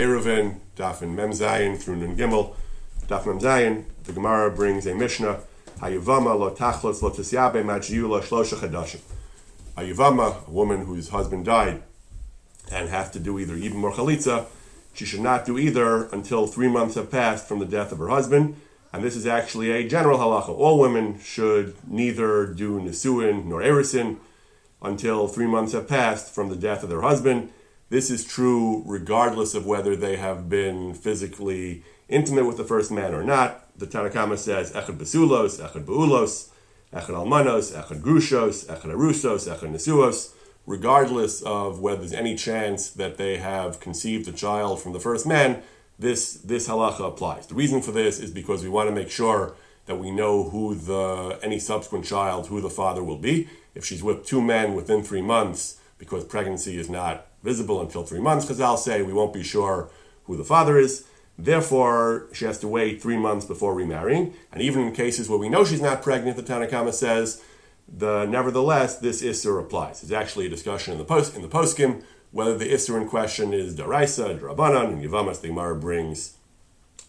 Eruvin, Dafin Memzayin through Nun Gimel, Daf Memzayin, the Gemara brings a Mishnah, Hayuvama lo tachlos lo tisyabe majiyula shlosha chadashim. Hayuvama, a woman whose husband died and has to do either even or chalitza, she should not do either until three months have passed from the death of her husband. And this is actually a general halacha. All women should neither do nisuin nor erisin until three months have passed from the death of their husband. This is true regardless of whether they have been physically intimate with the first man or not. The Tanakama says echad basulos, echad baulos, echad almanos, echad grushos, echad arusos, echad nesuos regardless of whether there's any chance that they have conceived a child from the first man, this, this halacha applies. The reason for this is because we want to make sure that we know who the any subsequent child, who the father will be. If she's with two men within three months, because pregnancy is not visible until three months, because I'll say we won't be sure who the father is. Therefore, she has to wait three months before remarrying. And even in cases where we know she's not pregnant, the Tanakama says the nevertheless this isser applies. There's actually a discussion in the post in the poskim whether the isser in question is daraisa, drabanan, and Yavamas the Gemara brings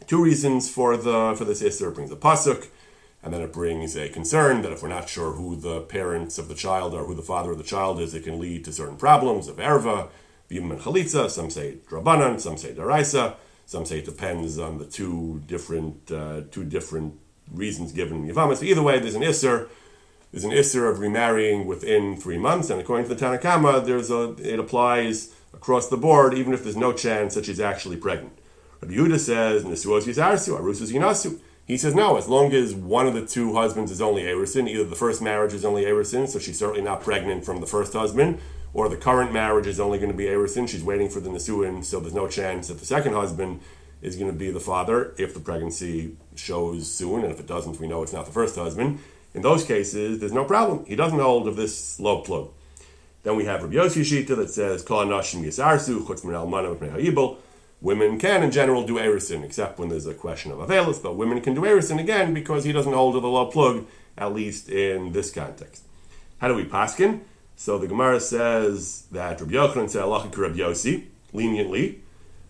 two reasons for the for this isser. It brings a pasuk, and then it brings a concern that if we're not sure who the parents of the child are, who the father of the child is, it can lead to certain problems of erva, and chalitza. Some say drabanan, some say daraisa, some say it depends on the two different uh, two different reasons given in Yavamas. Either way, there's an isser there's an isser of remarrying within three months, and according to the Tanakama, there's a it applies across the board, even if there's no chance that she's actually pregnant. Rabbi Yehuda says Nesuos Yisarsu, Arusas Yinasu. He says no, as long as one of the two husbands is only Erisin, either the first marriage is only Erisin, so she's certainly not pregnant from the first husband, or the current marriage is only going to be Erisin, she's waiting for the Nesuin, so there's no chance that the second husband is going to be the father if the pregnancy shows soon, and if it doesn't, we know it's not the first husband. In those cases, there's no problem. He doesn't hold of this low plug. Then we have Rabbi Yossi Shita that says, Kol Nashim Chutz. Women can, in general, do Erisin, except when there's a question of Avelis, but women can do Erisin again because he doesn't hold of the low plug, at least in this context. How do we paskin? So the Gemara says that Rabbi Yochanan said Allah Rabbi Yossi, leniently.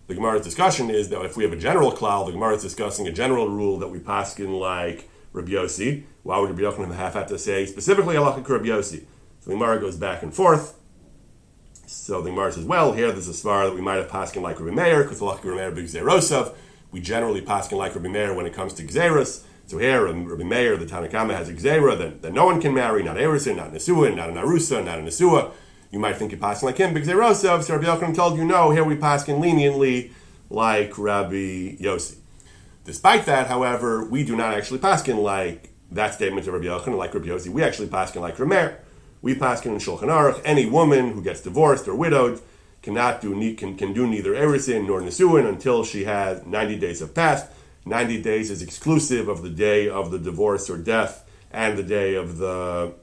The Gemara's discussion is that if we have a general cloud, the Gemara is discussing a general rule that we paskin like Rabbi Yossi. Why would Rabbi Yochanan have to say specifically halacha Rabbi Yossi? So the Gemara goes back and forth. So the Gemara says, well, here there's a svar that we might have paskin like Rabbi Meir, because halacha Rabbi Meir b'gzerosav. We generally paskin like Rabbi Meir when it comes to gzeros. So here, Rabbi Meir, the Tanakama has a gzera that, that no one can marry, not Erisin, not Nesuah, not an Arusa, not a Nesua. You might think you're passing like him, because b'gzerosav. So Rabbi Yochanan told you, no, here we paskin leniently like Rabbi Yossi. Despite that, however, we do not actually paskin like that statement of Rabbi Yochanan, like Rabbi Yossi. We actually paskin like Rameir. We paskin in Shulchan Aruch. Any woman who gets divorced or widowed cannot do can, can do neither erisin nor nesuin until she has 90 days have passed. 90 days is exclusive of the day of the divorce or death and the day of the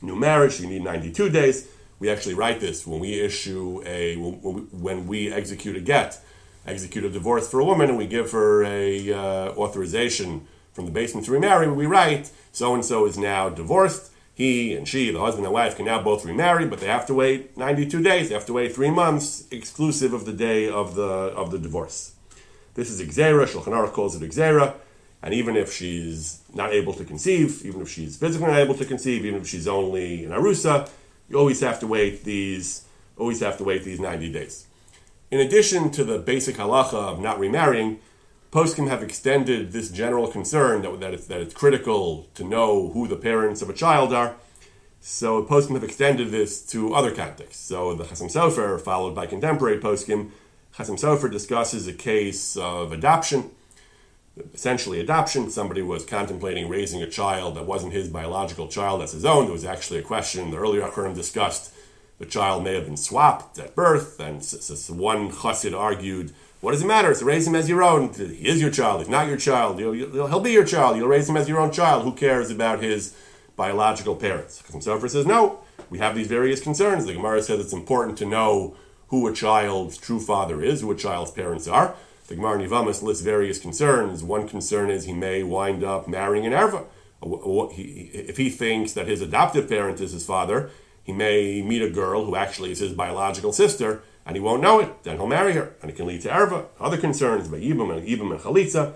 new marriage. You need 92 days. We actually write this when we issue a when we, execute a get execute a divorce for a woman and we give her a uh, authorization from the basement to remarry, we write so and so is now divorced. He and she, the husband and wife, can now both remarry, but they have to wait 92 days. They have to wait three months, exclusive of the day of the of the divorce. This is Xera. Shulchan Aruch calls it Xera. And even if she's not able to conceive, even if she's physically not able to conceive, even if she's only in Arusa, you always have to wait these always have to wait these 90 days. In addition to the basic halacha of not remarrying, poskim have extended this general concern that, that, it's, that it's critical to know who the parents of a child are. So poskim have extended this to other contexts. So the Chasam Sofer, followed by contemporary poskim, Chasam Sofer discusses a case of adoption, essentially adoption. Somebody was contemplating raising a child that wasn't his biological child, that's his own. There was actually a question the earlier Acharon discussed the child may have been swapped at birth, and one chassid argued, what does it matter? So raise him as your own. He is your child. He's not your child. He'll be your child. You'll raise him as your own child. Who cares about his biological parents? Chasam Sofer says, no, we have these various concerns. The Gemara says it's important to know who a child's true father is, who a child's parents are. The Gemara Nivamas lists various concerns. One concern is he may wind up marrying an erva. If he thinks that his adoptive parent is his father, he may meet a girl who actually is his biological sister, and he won't know it, then he'll marry her, and it can lead to erva, other concerns, by Yibam and Yibam and Chalitza.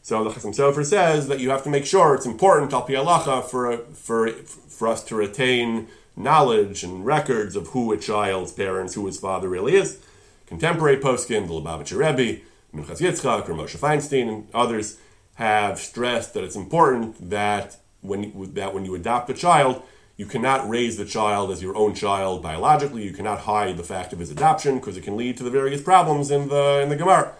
So the Chasam Sofer says that you have to make sure it's important, al for, for, for us to retain knowledge and records of who a child's parents, who his father really is. Contemporary poskim, the Lubavitcher Rebbe, Minchas Yitzchak, or Moshe Feinstein, and others have stressed that it's important that when, that when you adopt a child, you cannot raise the child as your own child biologically. You cannot hide the fact of his adoption because it can lead to the various problems in the in the Gemara.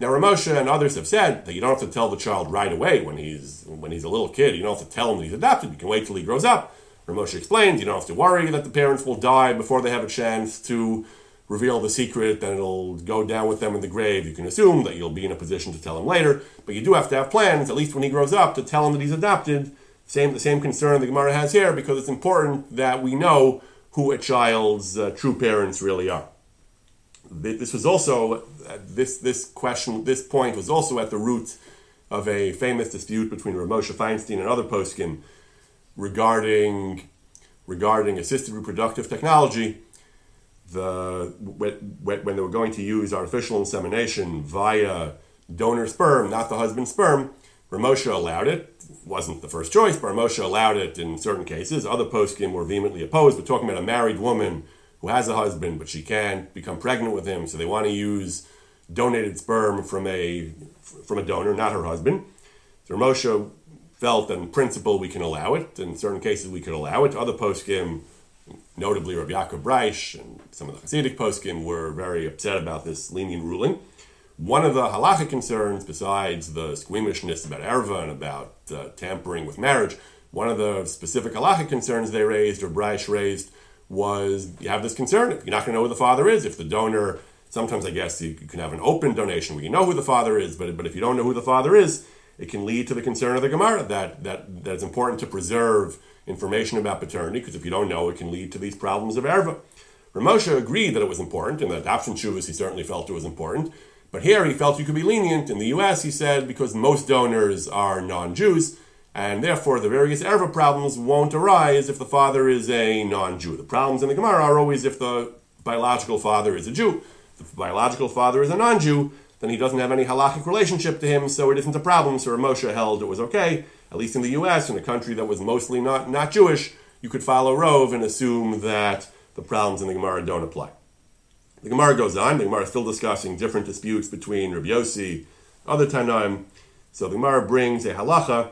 Now, Ramosha and others have said that you don't have to tell the child right away when he's when he's a little kid. You don't have to tell him that he's adopted. You can wait till he grows up. Ramosha explains you don't have to worry that the parents will die before they have a chance to reveal the secret, then it'll go down with them in the grave. You can assume that you'll be in a position to tell him later, but you do have to have plans, at least when he grows up, to tell him that he's adopted same, the same concern the Gemara has here because it's important that we know who a child's uh, true parents really are. This was also uh, this this question this point was also at the root of a famous dispute between Ramosha Feinstein and other poskim regarding regarding assisted reproductive technology. The when, they were going to use artificial insemination via donor sperm, not the husband's sperm, Ramosha allowed it. Wasn't the first choice, but Ramosha allowed it in certain cases. Other poskim were vehemently opposed. We're talking about a married woman who has a husband, but she can't become pregnant with him, so they want to use donated sperm from a from a donor, not her husband. So Ramosha felt in principle we can allow it. In certain cases we could allow it. Other poskim, notably Rabbi Yaakov Breish and some of the Hasidic poskim, were very upset about this lenient ruling. One of the halachic concerns, besides the squeamishness about erva and about uh, tampering with marriage, one of the specific halachic concerns they raised, or Breish raised, was you have this concern. If you're not going to know who the father is, if the donor, sometimes I guess you can have an open donation where you know who the father is, but, but if you don't know who the father is, it can lead to the concern of the Gemara that, that, that it's important to preserve information about paternity, because if you don't know, it can lead to these problems of erva. Ramosha agreed that it was important, and the adoption shuvas he certainly felt it was important, but here he felt you could be lenient. In the US, he said, because most donors are non Jews, and therefore the various erva problems won't arise if the father is a non Jew. The problems in the Gemara are always if the biological father is a Jew. The biological father is a non Jew, then he doesn't have any halachic relationship to him, so it isn't a problem. So Moshe held it was okay, at least in the US, in a country that was mostly not, not Jewish, you could follow Rove and assume that the problems in the Gemara don't apply. The Gemara goes on. The Gemara is still discussing different disputes between Rabbi Yossi, other Tanaim. So the Gemara brings a halacha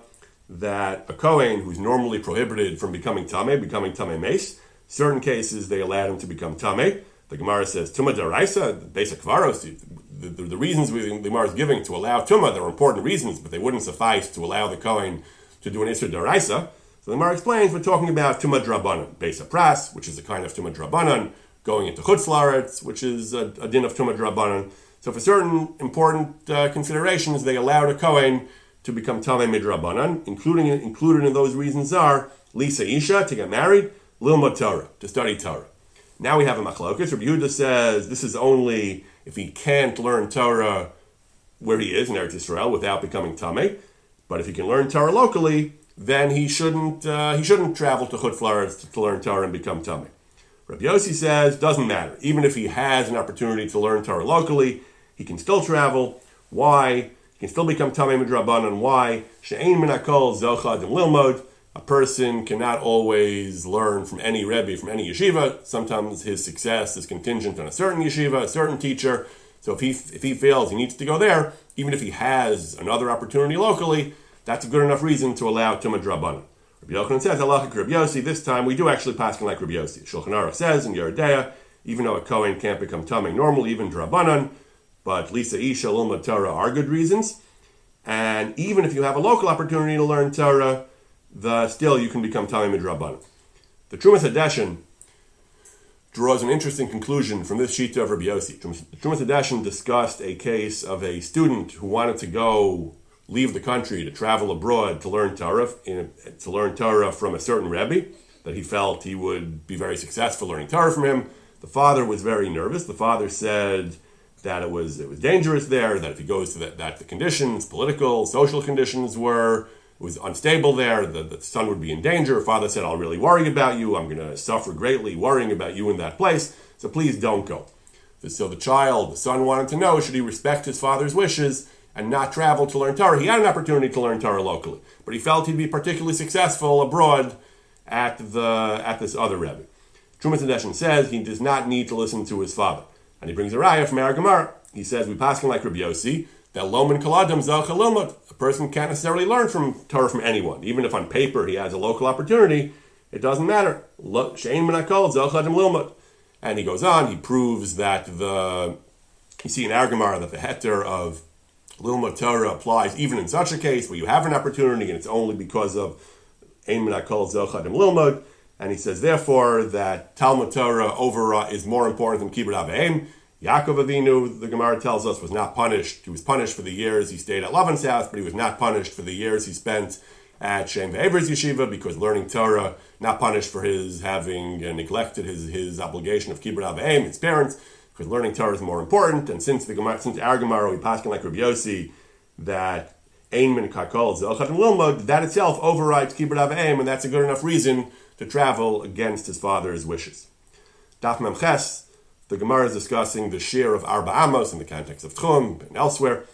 that a Kohen who's normally prohibited from becoming Tameh, becoming Tameh Mace, certain cases they allowed him to become Tameh. The Gemara says Tumah Daraisa, the basic Kvaros, the, the, the, reasons we, the Gemara is giving to allow Tumah, there are important reasons, but they wouldn't suffice to allow the Kohen to do an Isser Daraisa. So the Gemara explains we're talking about Tumah Drabanan, Besa Pras, which is a kind of Tumah Drabanan, going into Chutz which is a, a, din of Tumah Drabanan. So for certain important uh, considerations, they allowed a Kohen to become Tameh Midrabanan, including included in those reasons are Lisa Isha to get married, Lilma Torah to study Torah. Now we have a machlokas. Rabbi Yehuda says this is only if he can't learn Torah where he is in Eretz Yisrael without becoming Tameh. But if he can learn Torah locally, then he shouldn't uh, he shouldn't travel to Chutz to, to learn Torah and become Tameh. Rabbi Yossi says, doesn't matter. Even if he has an opportunity to learn Torah locally, he can still travel. Why? He can still become Tamei Midrabanan. Why? She'ein minakol zochad and lilmod. A person cannot always learn from any Rebbe, from any yeshiva. Sometimes his success is contingent on a certain yeshiva, a certain teacher. So if he, if he feels he needs to go there, even if he has another opportunity locally, that's a good enough reason to allow Drabanan. Rabbi Yochanan says, halacha Rabbi Yossi, this time we do actually pass like Rabbi Yossi. Shulchan Aruch says in Yeridea, even though a Kohen can't become Taming normal, even Drabanan, but Lisa Isha, Lilma Torah are good reasons. And even if you have a local opportunity to learn Torah, the, still you can become Tamim Midrabanan. The Trumas Hadeshin draws an interesting conclusion from this sheet of Rabbi Yossi. Trumas Hadeshin discussed a case of a student who wanted to go leave the country to travel abroad to learn Torah, to learn Torah from a certain Rebbe that he felt he would be very successful learning Torah from him. The father was very nervous. The father said that it was it was dangerous there. That if he goes to that, that the conditions, political, social conditions were was unstable there. The, the son would be in danger. Father said, "I'll really worry about you. I'm going to suffer greatly worrying about you in that place. So please don't go." So the child, the son, wanted to know should he respect his father's wishes and not travel to learn Torah. He had an opportunity to learn Torah locally, but he felt he'd be particularly successful abroad at the at this other rebbe. Trumas Hadeshin says he does not need to listen to his father, and he brings a raya from Aragamar. He says we pass like Rabbi Yossi that loman kaladam zalchalilmot. A person can't necessarily learn from Torah from anyone, even if on paper he has a local opportunity. It doesn't matter. Shein menakol zalchadim lilmot. And he goes on. He proves that the you see in Aragamar that the heter of Lilma Torah applies even in such a case where you have an opportunity and it's only because of Ein Menakol Zochadim Lilmod. And he says, therefore, that Talmud Torah over is more important than Kibbutz Aveim. Yaakov Avinu, the Gemara tells us, was not punished. He was punished for the years he stayed at Lavan's house, but he was not punished for the years he spent at Shem Ve'ever's yeshiva because learning Torah, not punished for his having uh, neglected his, his obligation of Kibbut Aveim, his parents because learning Torah is more important. And since the Gemara, since our Gemara, we pass like Rabbi Yossi, that Ein min kakol zelchatim lilmod, that itself overrides kibbut avayim, and that's a good enough reason to travel against his father's wishes. Daf Memches, the Gemara is discussing the share of Arba Amos in the context of Tchum and elsewhere.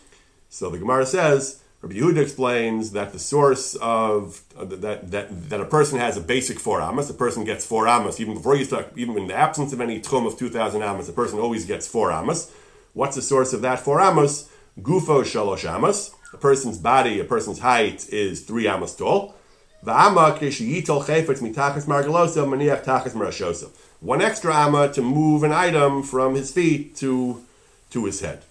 So the Gemara says Rabbi Yehuda explains that the source of uh, that, that that a person has a basic four amos. A person gets four amos even before you start, even in the absence of any tchum of two thousand amos. A person always gets four amos. What's the source of that four amos? Gufo shalosh amos. A person's body, a person's height is three amos tall. One extra amma to move an item from his feet to to his head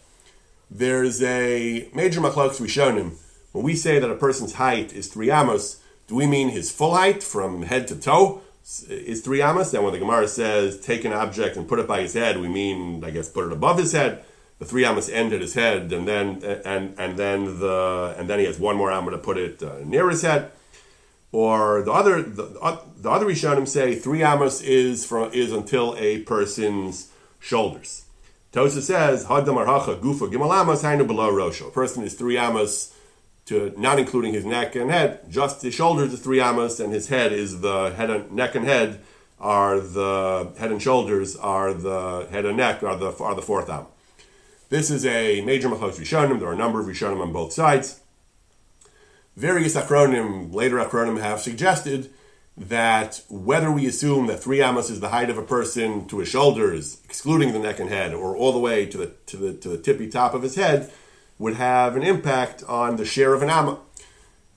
there's a major machlokes him When we say that a person's height is three amos, do we mean his full height from head to toe is three amos? And when the Gemara says take an object and put it by his head, we mean I guess put it above his head. The three amos end at his head, and then and and then the and then he has one more amma to put it uh, near his head. Or the other the, uh, the other rishonim say three amos is from is until a person's shoulders. Tosa says, Hadam arhacha gufa gimal amos hainu below rosho. A person is three amos to not including his neck and head. Just his shoulders is three amos, and his head is the head and neck and head are the head and shoulders are the head and neck are the are the fourth am. This is a major machlos rishonim. There are a number of rishonim on both sides. Various achronim, later achronim, have suggested that whether we assume that three amos is the height of a person to his shoulders, excluding the neck and head, or all the way to the to the to the tippy top of his head, would have an impact on the share of an amma.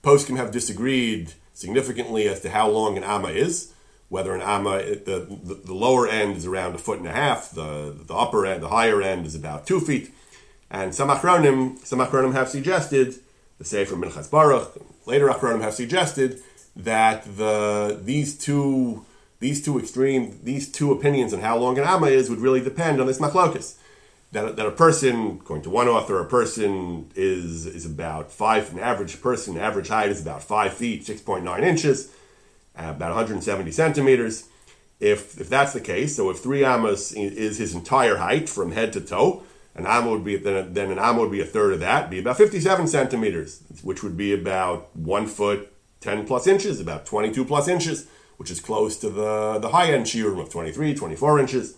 Poskim have disagreed significantly as to how long an amma is. Whether an amma, the, the, the lower end is around a foot and a half, the, the upper end, the higher end is about two feet. And some achronim, some achronim have suggested, the Sefer Minchas Baruch, later achronim have suggested that the these two these two extreme these two opinions on how long an amma is would really depend on this machlokus. That, that a person, according to one author, a person is is about five. An average person, average height is about five feet, six point nine inches, about 170 centimeters. If if that's the case, so if three amas is his entire height from head to toe, an amma would be then, then an amma would be a third of that, be about 57 centimeters, which would be about one foot 10 plus inches, about 22 plus inches, which is close to the, the high end shiurim of 23, 24 inches.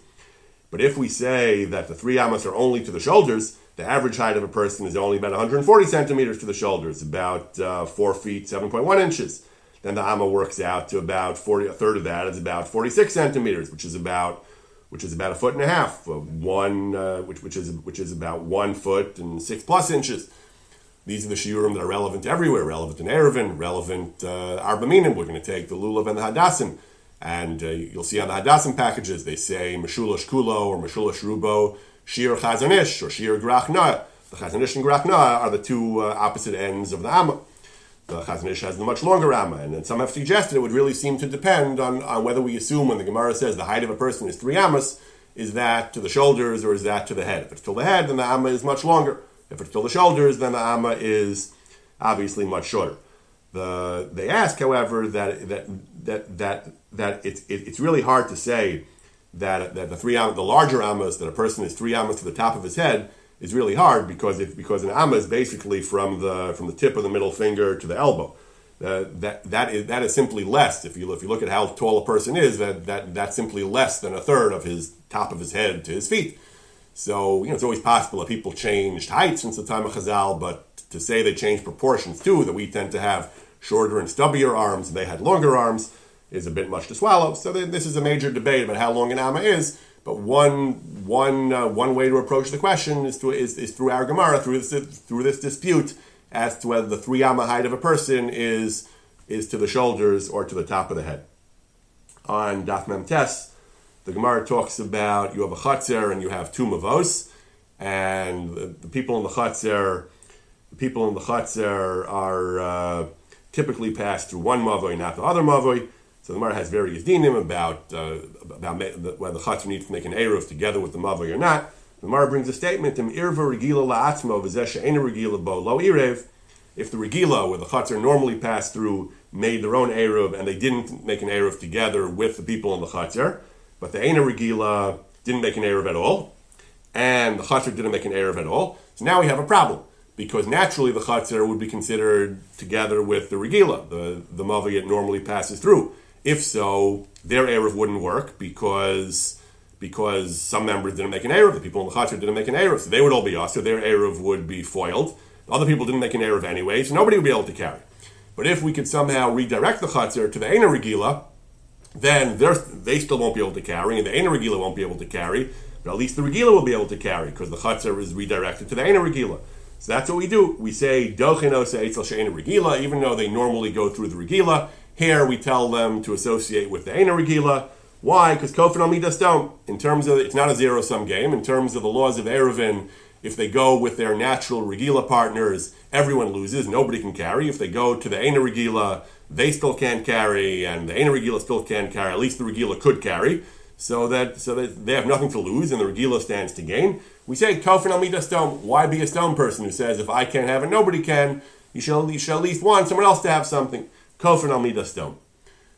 But if we say that the three amas are only to the shoulders, the average height of a person is only about 140 centimeters to the shoulders, about uh, 4 feet, 7.1 inches. Then the amma works out to about 40, a third of that is about 46 centimeters, which is about which is about a foot and a half, one uh, which which is which is about one foot and six plus inches. These are the shiurim that are relevant everywhere, relevant in Erevin, relevant uh, Arba Minim. We're going to take the Lulav and the Hadassim. And uh, you'll see on the Hadassim packages, they say Meshulosh Kulo or Meshulosh Rubo, Shir Chazon Ish or Shir Grachna. The Chazon Ish and Grachna are the two uh, opposite ends of the Amma. The has the much longer Amma, and then some have suggested it would really seem to depend on, on whether we assume when the Gemara says the height of a person is three Ammas, is that to the shoulders or is that to the head? If it's to the head, then the Amma is much longer. If it's till the shoulders, then the amma is obviously much shorter. The, they ask, however, that that that that that it's it, it's really hard to say that that the three the larger ammas that a person is three ammas to the top of his head is really hard because if because an amma is basically from the from the tip of the middle finger to the elbow. Uh, that that is that is simply less. If you if you look at how tall a person is, that that that's simply less than a third of his top of his head to his feet. So, you know, it's always possible that people changed height since the time of Chazal, but to say they changed proportions too, that we tend to have shorter and stubbier arms, and they had longer arms, is a bit much to swallow. So this is a major debate about how long an amma is. But one one uh, one way to approach the question is, to, is, is through our Gemara, through this through this dispute as to whether the three amma height of a person is is to the shoulders or to the top of the head. On Daf Mem Tes, the Gemara talks about you have a chatzir and you have two mavos, and the, the people in the chatzir, the people in the chatzir are uh, typically passed through one mavoi, not the other mavoi. So the Gemara has various dinim about uh, about whether the chatzir needs to make an eruv together with the mavoi or not. The Gemara brings a statement: "Im irva regila la'atzmo v'zeh regila bo lo irev." If the regila, where the chatzir normally pass through, made their own eruv and they didn't make an eruv together with the people in the chatzir, but the ena regila didn't make an eruv at all, and the chatzir didn't make an eruv at all. So now we have a problem because naturally the chatzir would be considered together with the regila, the the maviyat normally passes through. If so, their Erev wouldn't work because because some members didn't make an Erev, the people in the Chatzar didn't make an Erev, so they would all be us, so their Erev would be foiled. Other people didn't make an Erev anyway, so nobody would be able to carry. But if we could somehow redirect the Chatzar to the Eina Regila, then they still won't be able to carry, and the Eina Regila won't be able to carry, but at least the Regila will be able to carry, because the Chatzar is redirected to the Eina Regila. So that's what we do. We say, Dochenos Eitzel Sheina Regila, even though they normally go through the Regila, here we tell them to associate with the Eina Regila. Why? Because Kofin Almidas don't. In terms of, it's not a zero sum game. In terms of the laws of Erevin, if they go with their natural Regila partners, everyone loses. Nobody can carry. If they go to the Eina Regila, they still can't carry, and the Eina Regila still can't carry. At least the Regila could carry. So that so that they have nothing to lose, and the Regila stands to gain. We say Almidas don't. Why be a stone person who says if I can't have it, nobody can? You shall, you shall at least want someone else to have something. Kofin al midas dom.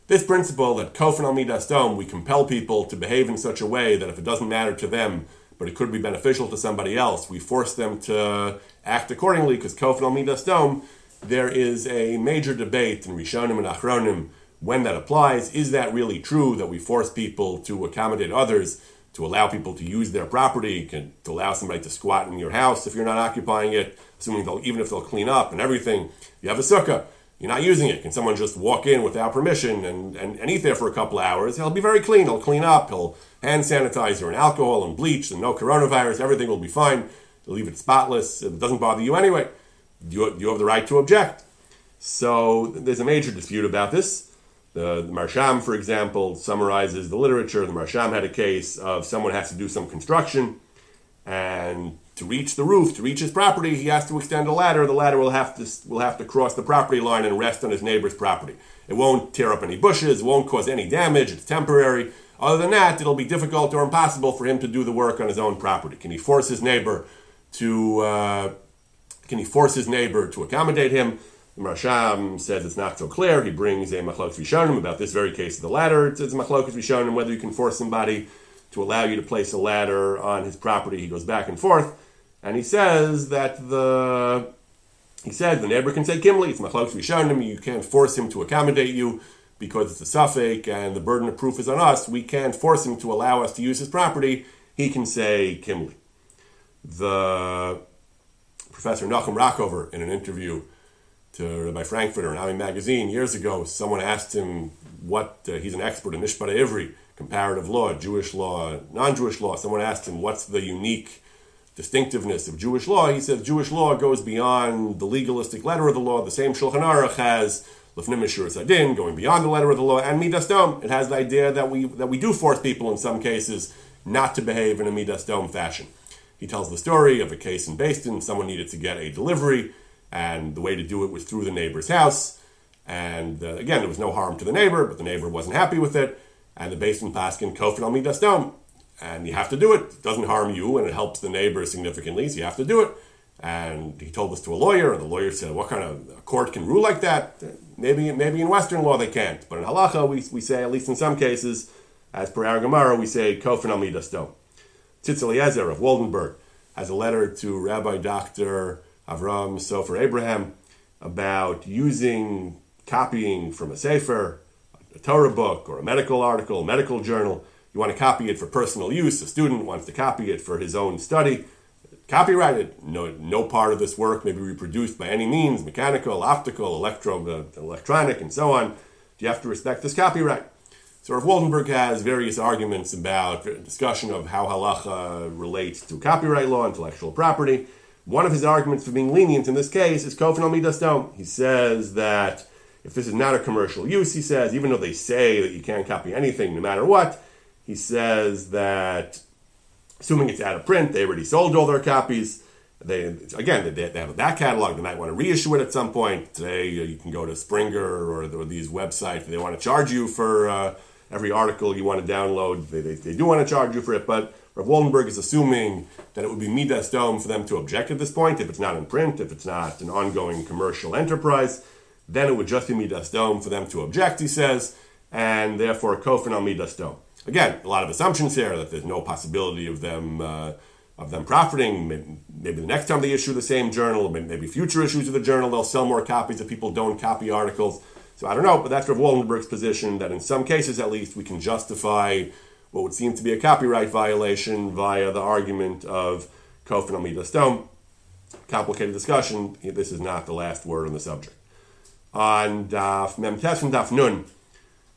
This principle that kofin al midas dom, we compel people to behave in such a way that if it doesn't matter to them, but it could be beneficial to somebody else, we force them to act accordingly because kofin al midas dom. There is a major debate in Rishonim and Achronim when that applies. Is that really true that we force people to accommodate others? to allow people to use their property, to allow somebody to squat in your house if you're not occupying it, assuming they'll, even if they'll clean up and everything. You have a sukkah. You're not using it. Can someone just walk in without permission and, and, and eat there for a couple hours? He'll be very clean. He'll clean up. He'll hand sanitizer and alcohol and bleach and no coronavirus. Everything will be fine. He'll leave it spotless. It doesn't bother you anyway. You, you have the right to object. So there's a major dispute about this. The, the Maharsham, for example, summarizes the literature. The Maharsham had a case of someone has to do some construction and to reach the roof, to reach his property, he has to extend a ladder. The ladder will have to will have to cross the property line and rest on his neighbor's property. It won't tear up any bushes, it won't cause any damage. It's temporary. Other than that, it'll be difficult or impossible for him to do the work on his own property. Can he force his neighbor to? Uh, can he force his neighbor to accommodate him? Maharsham says it's not so clear. He brings a machlok vishonim about this very case of the ladder. It's, it's machlok vishonim whether you can force somebody to allow you to place a ladder on his property. He goes back and forth. And he says that the he said the neighbor can say kimli, it's machlokes rishonim, you can't force him to accommodate you because it's a suffix and the burden of proof is on us. We can't force him to allow us to use his property. He can say kimli. The professor Nachum Rakover in an interview to Rabbi Frankfurter in Ami magazine years ago, someone asked him what uh, he's an expert in Mishpat Ivri, comparative law, Jewish law, non-Jewish law. Someone asked him what's the unique distinctiveness of Jewish law, he says Jewish law goes beyond the legalistic letter of the law. The same Shulchan Aruch has Lefnim Sadin, going beyond the letter of the law, and Midas Dom. It has the idea that we that we do force people in some cases not to behave in a Midas Dom fashion. He tells the story of a case in Din. Someone needed to get a delivery, and the way to do it was through the neighbor's house. And uh, again, there was no harm to the neighbor, but the neighbor wasn't happy with it. And the Din Paskin kofin al Midas Dom and you have to do it. It doesn't harm you, and it helps the neighbor significantly, so you have to do it. And he told this to a lawyer, and the lawyer said, "What kind of court can rule like that? Maybe, maybe in Western law they can't, but in halacha we, we say, at least in some cases, as per our Gemara, we say kofin al midas do." Tzitz Eliezer of Waldenberg has a letter to Rabbi Doctor Avram Sofer Abraham about using copying from a sefer, a Torah book, or a medical article, a medical journal You want to copy it for personal use. A student wants to copy it for his own study. Copyrighted. No, no part of this work may be reproduced by any means, mechanical, optical, electro, uh, electronic, and so on. You have to respect this copyright. So Rav Waldenberg has various arguments about discussion of how halacha relates to copyright law, intellectual property. One of his arguments for being lenient in this case is kofin al midas He says that if this is not a commercial use, he says, even though they say that you can't copy anything no matter what, he says that assuming it's out of print, they already sold all their copies. They again, they, they have back catalog. They might want to reissue it at some point. Today, you can go to Springer or, or these websites. They want to charge you for uh, every article you want to download. They, they, they, do want to charge you for it, but Rav Waldenberg is assuming that it would be midas dom for them to object at this point if it's not in print, if it's not an ongoing commercial enterprise. Then it would just be midas dom for them to object, he says, and therefore kofin on midas dom. Again, a lot of assumptions here that there's no possibility of them. Uh, of them profiting. Maybe, maybe, the next time they issue the same journal, maybe future issues of the journal, they'll sell more copies if people don't copy articles. So I don't know, but that's Rav Waldenberg's position that in some cases at least we can justify what would seem to be a copyright violation via the argument of Kofin Amida Stone. Complicated discussion. This is not the last word on the subject. On Daf Memtes and Daf Nun,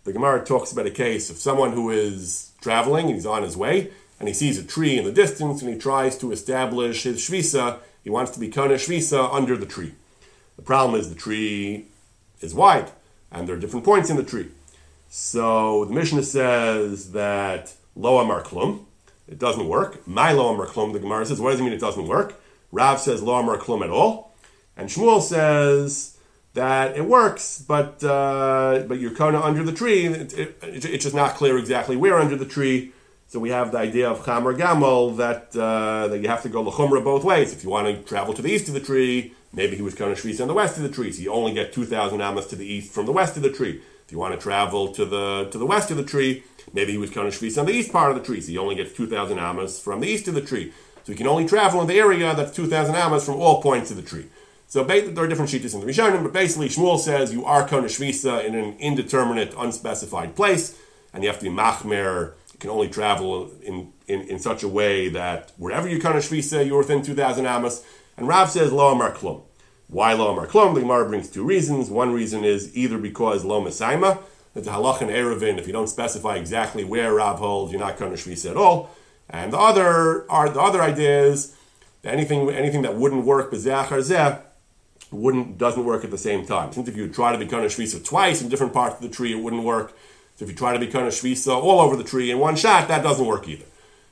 the Gemara talks about a case of someone who is traveling, he's on his way, and he sees a tree in the distance, and he tries to establish his shvisa. He wants to be kona shvisa under the tree. The problem is the tree is wide and there are different points in the tree. So the Mishnah says that lo amar klum, it doesn't work. My lo amar klum, the Gemara says, what does it mean it doesn't work? Rav says lo amar klum at all, and Shmuel says that it works, but uh, but you're kind of under the tree. It, it, it's just not clear exactly where under the tree. So we have the idea of chamar gamel that uh, that you have to go lechumra both ways. If you want to travel to the east of the tree, maybe he was kind of shvisa on the west of the tree, so you only get two thousand amas to the east from the west of the tree. If you want to travel to the to the west of the tree, maybe he was kind of shvisa on the east part of the tree, so only get two thousand amas from the east of the tree. So you can only travel in the area that's two thousand amas from all points of the tree. So there are different sheets in the Rishonim, but basically Shmuel says you are kind of shvisa in an indeterminate, unspecified place, and you have to be machmer you can only travel in, in, in such a way that wherever you kind of shvisa, you're within 2,000 Amos. And Rav says lo amar klum. Why lo amar klum? The Gemara brings two reasons. One reason is either because lo mesaima, that the halach and erevin, if you don't specify exactly where Rav holds, you're not kind of shvisa at all. And the other are the other idea is anything anything that wouldn't work b'zeach zeh wouldn't doesn't work at the same time. Since if you try to be kind of shvisa twice in different parts of the tree, it wouldn't work. So if you try to be kind of shvisa all over the tree in one shot, that doesn't work either.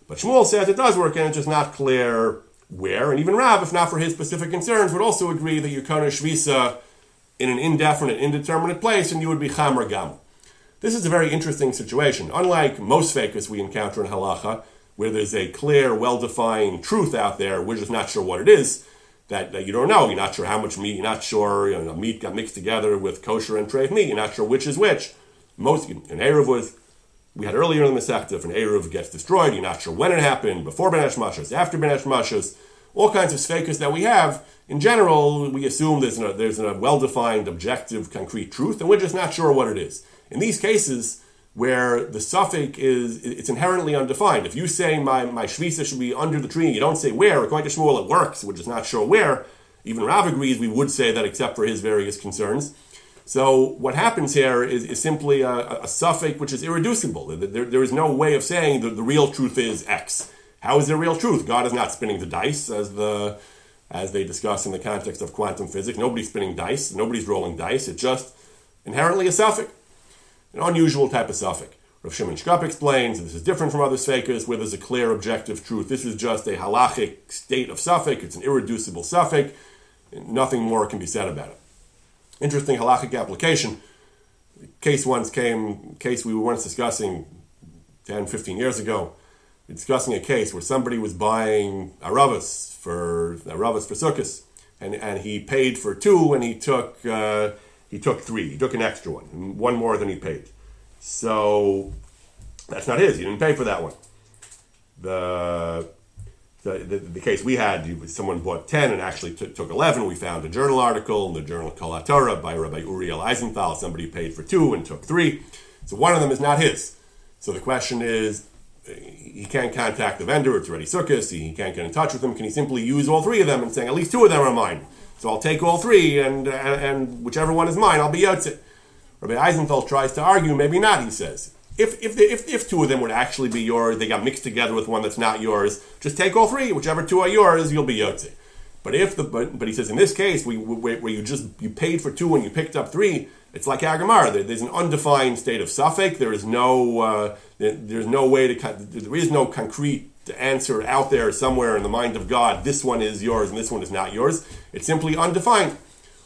But Shmuel says it does work, and it's just not clear where. And even Rav, if not for his specific concerns, would also agree that you're kind of shvisa in an indefinite, indeterminate place, and you would be chamar gam. This is a very interesting situation. Unlike most fakers we encounter in halacha, where there's a clear, well-defined truth out there, we're just not sure what it is. That, that you don't know. You're not sure how much meat. You're not sure. You know, meat got mixed together with kosher and treif meat. You're not sure which is which most an Erev was we had earlier in the Masechta, if an Erev gets destroyed, you're not sure when it happened, before Ben Mashas, after Ben Mashas, all kinds of sfekas that we have. In general, we assume there's there's a well-defined, objective, concrete truth, and we're just not sure what it is. In these cases, where the suffix is it's inherently undefined. If you say my, my shvisa should be under the tree, and you don't say where, according to Shmuel it works, we're just not sure where. Even Rav agrees we would say that except for his various concerns. So what happens here is, is simply a, a, suffix which is irreducible. There, there is no way of saying that the real truth is X. How is there real truth? God is not spinning the dice as the as they discuss in the context of quantum physics. Nobody's spinning dice. Nobody's rolling dice. It's just inherently a suffix, an unusual type of suffix. Rav Shimon Shkop explains this is different from other sfekas where there's a clear objective truth. This is just a halachic state of suffix. It's an irreducible suffix. Nothing more can be said about it interesting halachic application. Case once came, case we were once discussing 10, 15 years ago, discussing a case where somebody was buying aravas for aravas for sukkahs, and, and he paid for two, and he took uh, he took three. He took an extra one, one more than he paid. So that's not his. He didn't pay for that one. The the, the, the, case we had, someone bought 10 and actually t- took 11. We found a journal article in the journal Kol by Rabbi Uriel Eisenthal. Somebody paid for two and took three. So one of them is not his. So the question is, he can't contact the vendor, it's already Sukkos, he can't get in touch with him, can he simply use all three of them and saying, at least two of them are mine? So I'll take all three, and, and, whichever one is mine, I'll be Yotze. Rabbi Eisenfeld tries to argue, maybe not, he says. If, if, the, if, if two of them would actually be yours, they got mixed together with one that's not yours, just take all three, whichever two are yours, you'll be Yotze. But if the but, but he says in this case where, where, where you just you paid for two and you picked up three, it's like Agamara. There, there's an undefined state of suffix. There is no uh, there's no way to cut there is no concrete answer out there somewhere in the mind of God. This one is yours and this one is not yours. It's simply undefined.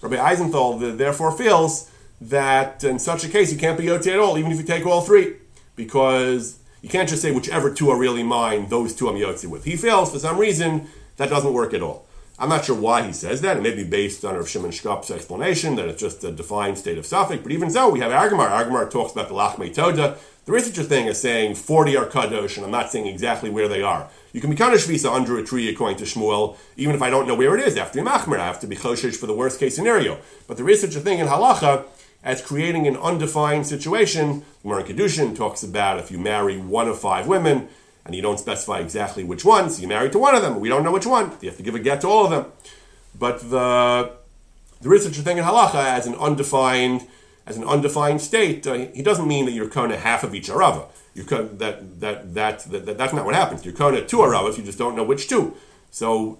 Rabbi Eisenthal therefore feels that in such a case you can't be Yotze at all, even if you take all three, because you can't just say whichever two are really mine, those two I'm Yotze with. He feels for some reason that doesn't work at all. I'm not sure why he says that. It may be based on Rav Shimon Shkop's explanation that it's just a defined state of suffix. But even so, we have Agamar. Agamar talks about the Lachmei Toda. There is such a thing as saying 40 are Kadosh, and I'm not saying exactly where they are. You can be Kadosh Visa under a tree, according to Shmuel, even if I don't know where it is. After Machmer, I have to be Choshesh for the worst case scenario. But there is such a thing in Halacha as creating an undefined situation. Gemara Kedushin talks about if you marry one of five women, and you don't specify exactly which one, so you're married to one of them. We don't know which one. You have to give a get to all of them. But the there is such a thing in halacha as an undefined as an undefined state. Uh, he doesn't mean that you're kona half of each arava. You that, that, that, that, that that's not what happens. You're kona two aravas. You just don't know which two. So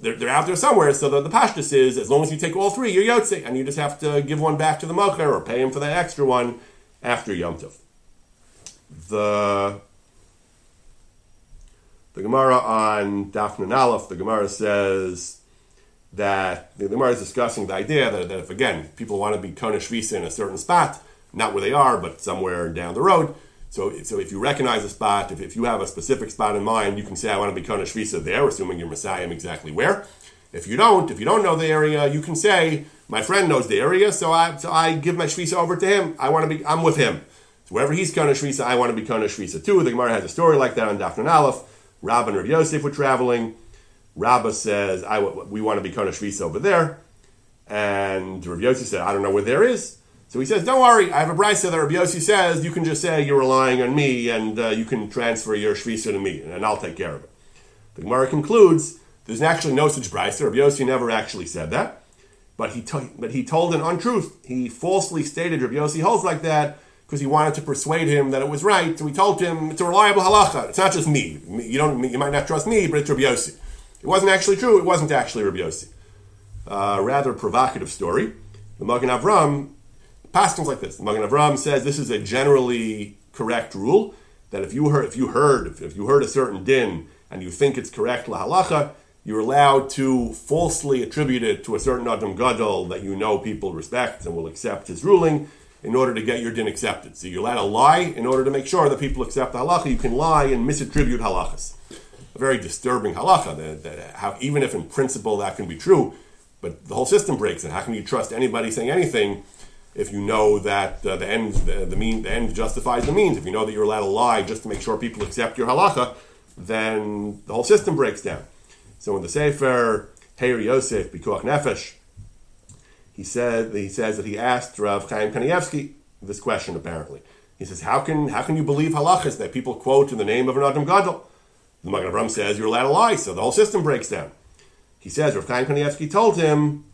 they're, they're out there somewhere. So the, the pashtus is as long as you take all three, you're yotze, and you just have to give one back to the mocher or pay him for that extra one after yom tov. The the Gemara on Dafnan Aleph, the Gemara says that the Gemara is discussing the idea that, that if again people want to be Konish Visa in a certain spot, not where they are, but somewhere down the road. So, so if you recognize a spot, if, if you have a specific spot in mind, you can say, I want to be Konish Visa there, assuming you're Messiah exactly where. If you don't, if you don't know the area, you can say, my friend knows the area, so I, so I give my Shvisa over to him. I want to be, I'm with him. So wherever he's Konish I want to be Konish Visa too. The Gemara has a story like that on Dafnan Aleph Rabba and Rav Yosef were traveling. Rabba says, I, we want to be Kona Shvisa over there. And Rav Yosef said, I don't know where there is. So he says, Don't worry, I have a brisa that Rabbi Yossi says you can just say you're relying on me and uh, you can transfer your shvisa to me and I'll take care of it. The Gemara concludes there's actually no such brisa. Rabbi Yossi never actually said that. But he, to- but he told an untruth. He falsely stated Rabbi Yossi holds like that because he wanted to persuade him that it was right. So he told him it's a reliable halacha. It's not just me. You don't. You might not trust me, but it's Rabbi Yossi. It wasn't actually true. It wasn't actually Rabbi Yossi. Uh, rather provocative story. The Magen Avram passes like this. The Magen Avram says this is a generally correct rule that if you heard if you heard if you heard a certain din and you think it's correct la halacha, you're allowed to falsely attribute it to a certain adam gadol that you know people respect and will accept his ruling in order to get your din accepted. So you're allowed to lie in order to make sure that people accept the halacha. You can lie and misattribute halachas. A very disturbing halacha. That, that how, even if in principle that can be true, but the whole system breaks. And how can you trust anybody saying anything if you know that uh, the end the, the, mean the end justifies the means? If you know that you're allowed to lie just to make sure people accept your halacha, then the whole system breaks down. So in the Sefer Heir Yosef Bikuach Nefesh, he said he says that he asked Rav Chaim Kanievsky this question apparently. He says, "How can how can you believe halachas that people quote in the name of an Adam Gadol?" The Magen Avram says you're allowed to lie, so the whole system breaks down. He says Rav Chaim Kanievsky told him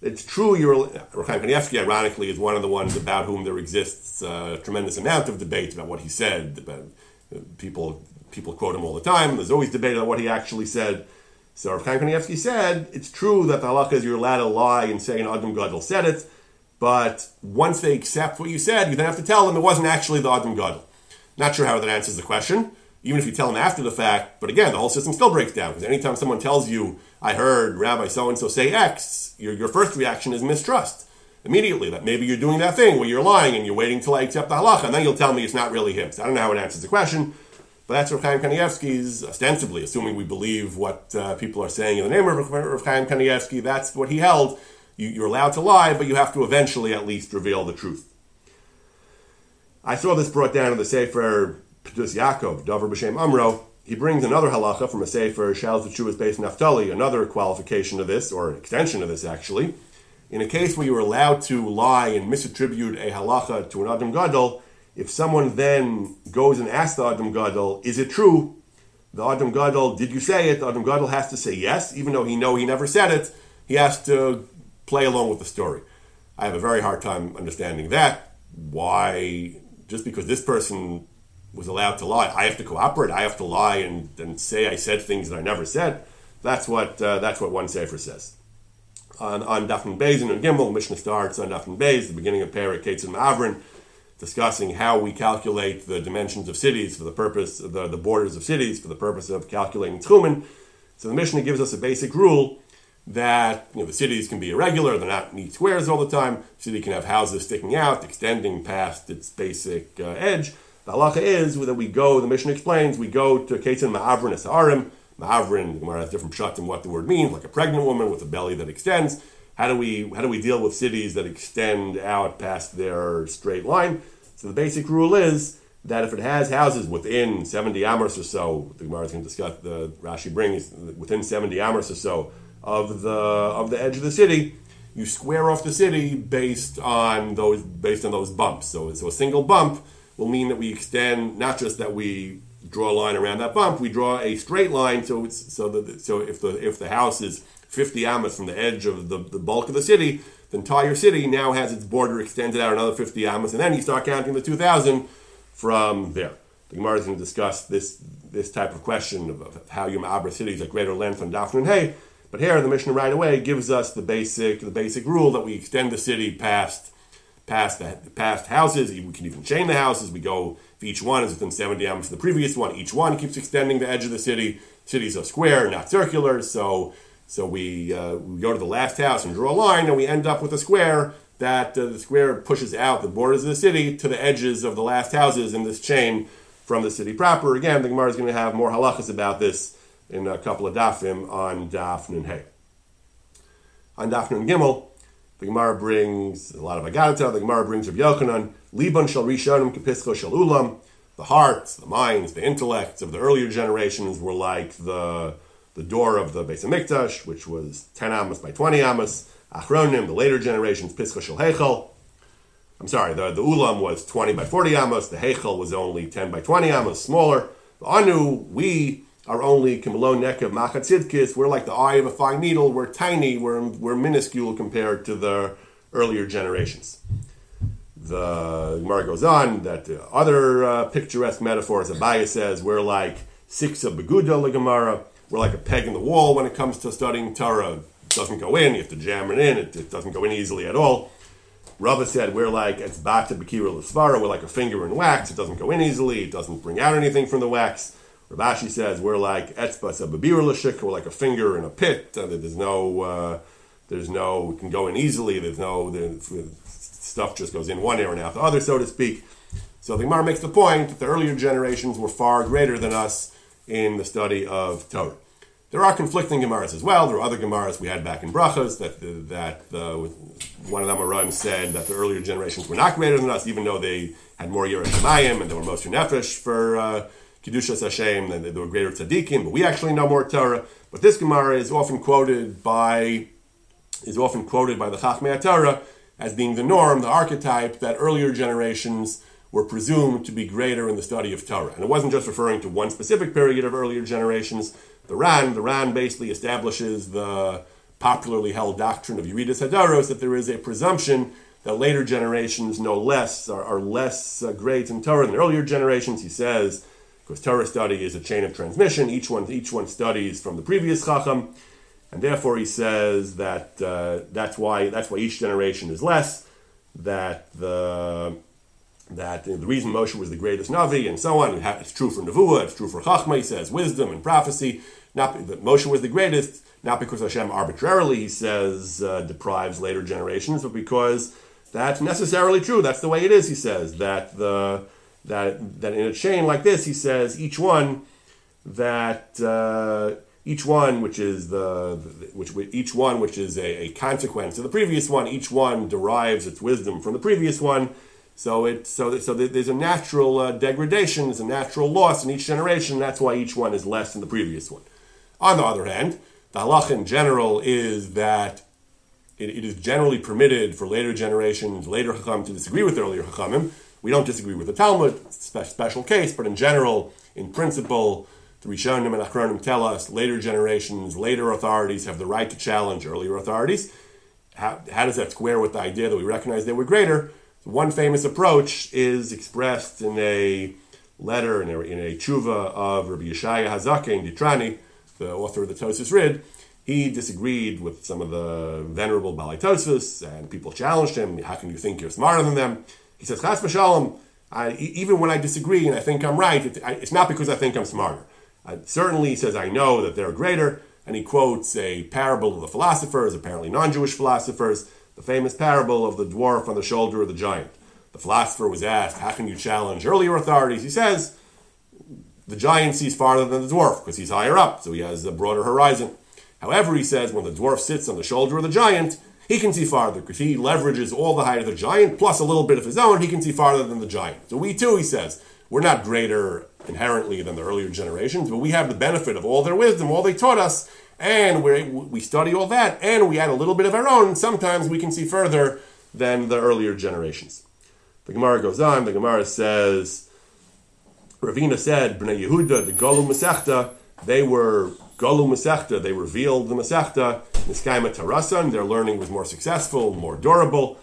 it's true. You're Rav Chaim Kanievsky, ironically, is one of the ones about whom there exists a tremendous amount of debate about what he said. About, people people quote him all the time. There's always debate about what he actually said. So Rav Chaim Kanievsky said, it's true that the halacha is you're allowed to lie and say an Adam Gadol said it, but once they accept what you said, you then have to tell them it wasn't actually the Adam Gadol. Not sure how that answers the question, even if you tell them after the fact, but again, the whole system still breaks down, because anytime someone tells you, I heard Rabbi so-and-so say X, your, your first reaction is mistrust. Immediately, that maybe you're doing that thing where you're lying and you're waiting till I accept the halacha, and then you'll tell me it's not really him. So I don't know how it answers the question, but that's Rav Chaim Kanievsky's, ostensibly, assuming we believe what uh, people are saying in the name of Rav Chaim Kanievsky, that's what he held. You, are allowed to lie, but you have to eventually at least reveal the truth. I saw this brought down in the Sefer Pedus Yaakov, Dover B'Shem Amro. He brings another halacha from a Sefer, Shals V'Chuvas based Naphtali, another qualification of this, or an extension of this actually. In a case where you are allowed to lie and misattribute a halacha to an Adam Gadol, if someone then goes and asks the Adam Gadol, is it true? The Adam Gadol, did you say it? The Adam Gadol has to say yes, even though he know he never said it. He has to play along with the story. I have a very hard time understanding that. Why, just because this person was allowed to lie, I have to cooperate. I have to lie and, and say I said things that I never said. That's what uh, that's what one sefer says. On on Daf Nun Beis and Gimel, Mishnah starts on Daf Nun Beis, the beginning of Perek Keitzad Ma'avrin, discussing how we calculate the dimensions of cities for the purpose of the, the borders of cities for the purpose of calculating techumin. So the Mishnah gives us a basic rule that you know, the cities can be irregular, they're not neat squares all the time. The city can have houses sticking out, extending past its basic uh, edge. The halacha is that we go, the Mishnah explains, we go to Keitzad Ma'avrin Esarim. Ma'avrin, the Gemara has different shitos in what the word means, like a pregnant woman with a belly that extends. How do we how do we deal with cities that extend out past their straight line? So the basic rule is that if it has houses within 70 amos or so, the Gemara is going to discuss, the Rashi brings within 70 amos or so of the of the edge of the city, you square off the city based on those based on those bumps. So, so a single bump will mean that we extend not just that we draw a line around that bump, we draw a straight line. So it's so that so if the if the house is 50 amos from the edge of the, the bulk of the city, the entire city now has its border extended out another 50 amos, and then you start counting the 2,000 from there. The Gemara is going to discuss this this type of question of, of how you ma'abra cities at greater length on Daf Nun Hay. But here, the Mishnah right away gives us the basic the basic rule that we extend the city past past the past houses. We can even chain the houses. We go if each one is within 70 amos of the previous one. Each one keeps extending the edge of the city. Cities are square, not circular. So so we, uh, we go to the last house and draw a line, and we end up with a square that uh, the square pushes out the borders of the city to the edges of the last houses in this chain from the city proper. Again, the Gemara is going to have more halachas about this in a couple of dafim on Daf Nun Hey. On Daf Nun Gimel, the Gemara brings a lot of Agadata. The Gemara brings of Yochanan, Liban shall Rishonim Kapischo shall Ulam. The hearts, the minds, the intellects of the earlier generations were like the the door of the Beis Hamikdash, which was 10 amos by 20 amos. Achronim, the later generations, Pischa Shel Heichel. I'm sorry, the, the Ulam was 20 by 40 amos. The Heichel was only 10 by 20 amos, smaller. The Anu, we are only Kimalon Nekev Machatzidkis. We're like the eye of a fine needle. We're tiny. We're, we're minuscule compared to the earlier generations. The Gemara goes on that uh, other uh, picturesque metaphors, Abaye says, we're like six of Beguda Gemara we're like a peg in the wall when it comes to studying Torah. It doesn't go in, you have to jam it in, it, it doesn't go in easily at all. Rava said we're like it's bata bekira l'svara, we're like a finger in wax, it doesn't go in easily, it doesn't bring out anything from the wax. Rav Ashi says we're like etzba sababira l'shik, we're like a finger in a pit, uh, there's no, uh, there's no, it can go in easily, there's no, the stuff just goes in one ear and out the other, so to speak. So the Gemara makes the point that the earlier generations were far greater than us in the study of Torah. There are conflicting Gemaras as well. There are other Gemaras we had back in Brachas that that uh, one of them Aram said that the earlier generations were not greater than us, even though they had more Shemayim and they were Moser Nefesh for uh, Kedushas Hashem, and they were greater tzaddikim. But we actually know more Torah. But this Gemara is often quoted by is often quoted by the Chachmei Torah as being the norm, the archetype that earlier generations were presumed to be greater in the study of Torah. And it wasn't just referring to one specific period of earlier generations. The Ran, the Ran basically establishes the popularly held doctrine of Yeridas Hadaros that there is a presumption that later generations no less are, are less uh, great in Torah than earlier generations. He says, because Torah study is a chain of transmission, each one each one studies from the previous Chacham, and therefore he says that uh, that's why that's why each generation is less. That the that the reason Moshe was the greatest Navi and so on, it's true for Nevuah, it's true for Chachma, he says, wisdom and prophecy, not that Moshe was the greatest, not because Hashem arbitrarily, he says, uh, deprives later generations, but because that's necessarily true. That's the way it is, he says, that the that that in a chain like this, he says, each one that uh, each one which is the which each one which is a, a consequence of the previous one, each one derives its wisdom from the previous one so it so so there's a natural uh, degradation, there's a natural loss in each generation. That's why each one is less than the previous one. On the other hand, the halach in general is that it, it is generally permitted for later generations, later chacham, to disagree with earlier chachamim. We don't disagree with the Talmud, special case, but in general, in principle, the Rishonim and Achronim tell us later generations, later authorities have the right to challenge earlier authorities. How, how does that square with the idea that we recognize they were greater? One famous approach is expressed in a letter, in a, in a tshuva of Rabbi Yeshaya Hazaken Ditrani, the author of the Tosfos Rid. He disagreed with some of the venerable Baalei Tosfos, and people challenged him. How can you think you're smarter than them? He says, Chas v'shalom, even when I disagree and I think I'm right, it, I, it's not because I think I'm smarter. I, certainly, he says, I know that they're greater, and he quotes a parable of the philosophers, apparently non Jewish philosophers, the famous parable of the dwarf on the shoulder of the giant. The philosopher was asked, How can you challenge earlier authorities? He says, The giant sees farther than the dwarf because he's higher up, so he has a broader horizon. However, he says, when the dwarf sits on the shoulder of the giant, he can see farther because he leverages all the height of the giant plus a little bit of his own. He can see farther than the giant. So we too, he says, we're not greater inherently than the earlier generations, but we have the benefit of all their wisdom, all they taught us, and we we study all that, and we add a little bit of our own. Sometimes we can see further than the earlier generations. The Gemara goes on. The Gemara says, Ravina said, Bnei Yehuda, the Golum Masechta, they were Golum Masechta, they revealed the Masechta, Niskaima Tarasan, their learning was more successful, more durable.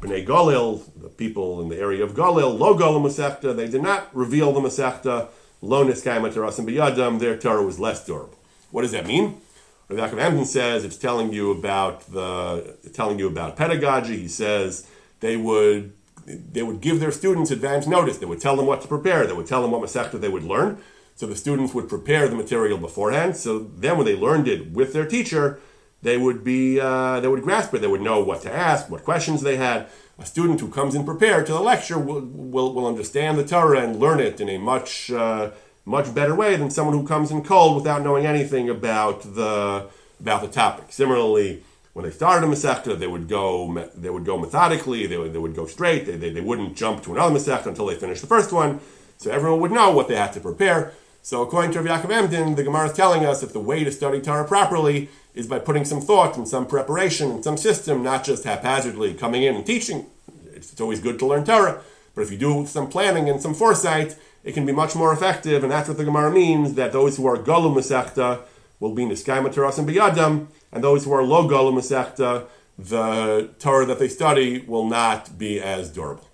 Bnei Golil, the people in the area of Golil, Lo Golum Masechta, they did not reveal the Masechta, Lo Niskaima Tarasan Biyadam, their Torah was less durable. What does that mean? Rav Yaakov says it's telling you about the telling you about pedagogy. He says they would they would give their students advance notice. They would tell them what to prepare. They would tell them what masechta they would learn. So the students would prepare the material beforehand. So then, when they learned it with their teacher, they would be uh, they would grasp it. They would know what to ask, what questions they had. A student who comes in prepared to the lecture will will, will understand the Torah and learn it in a much uh, much better way than someone who comes in cold without knowing anything about the about the topic. Similarly when they started a Masechta, they would go they would go methodically, they would, they would go straight, they, they, they wouldn't jump to another Masechta until they finished the first one. So everyone would know what they had to prepare. So according to Rav Yaakov Emden, the Gemara is telling us if the way to study Torah properly is by putting some thought and some preparation and some system, not just haphazardly coming in and teaching. It's, always good to learn Torah, but if you do some planning and some foresight, it can be much more effective, and that's what the Gemara means, that those who are Galu Masechta will be Niskay Materas and Biyadam, and those who are Lo Galu Masechta, the Torah that they study will not be as durable.